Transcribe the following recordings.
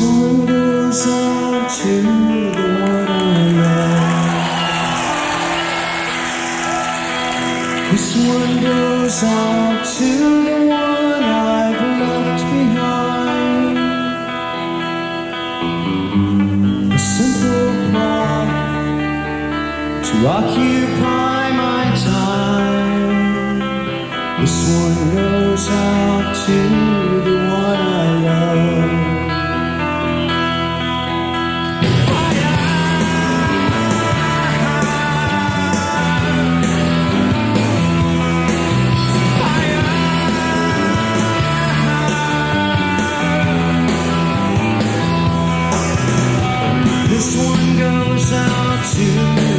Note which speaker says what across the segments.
Speaker 1: This one goes out to the one. This one goes out to the one I've left behind. A simple prop to occupy my time. This one goes to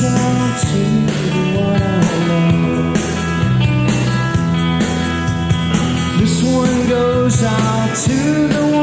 Speaker 1: This one goes out to the